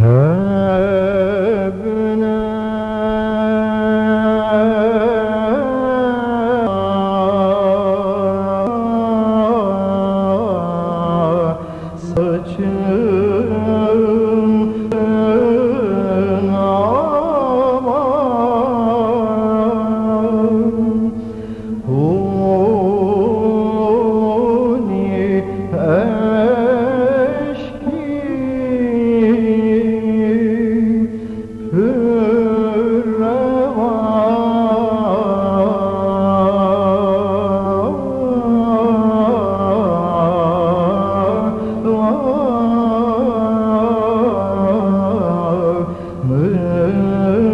Turn. Oh.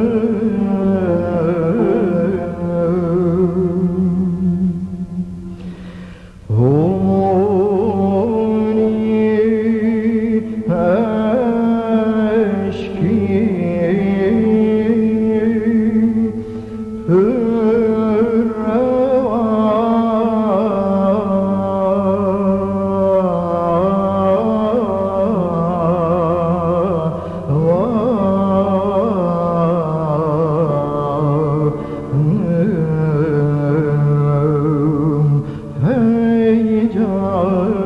gecan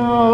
Hallelujah.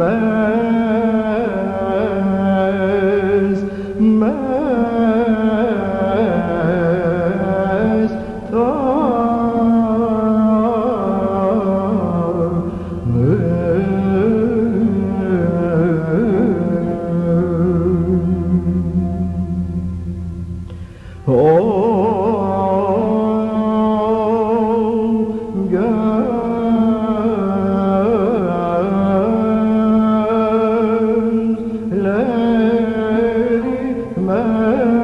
man. mơ